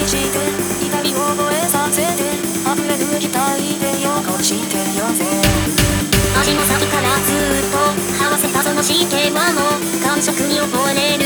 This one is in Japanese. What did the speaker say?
痛みを覚えさせてれるしてよの先からずっと合わせたその神経はもう感触に覚えれる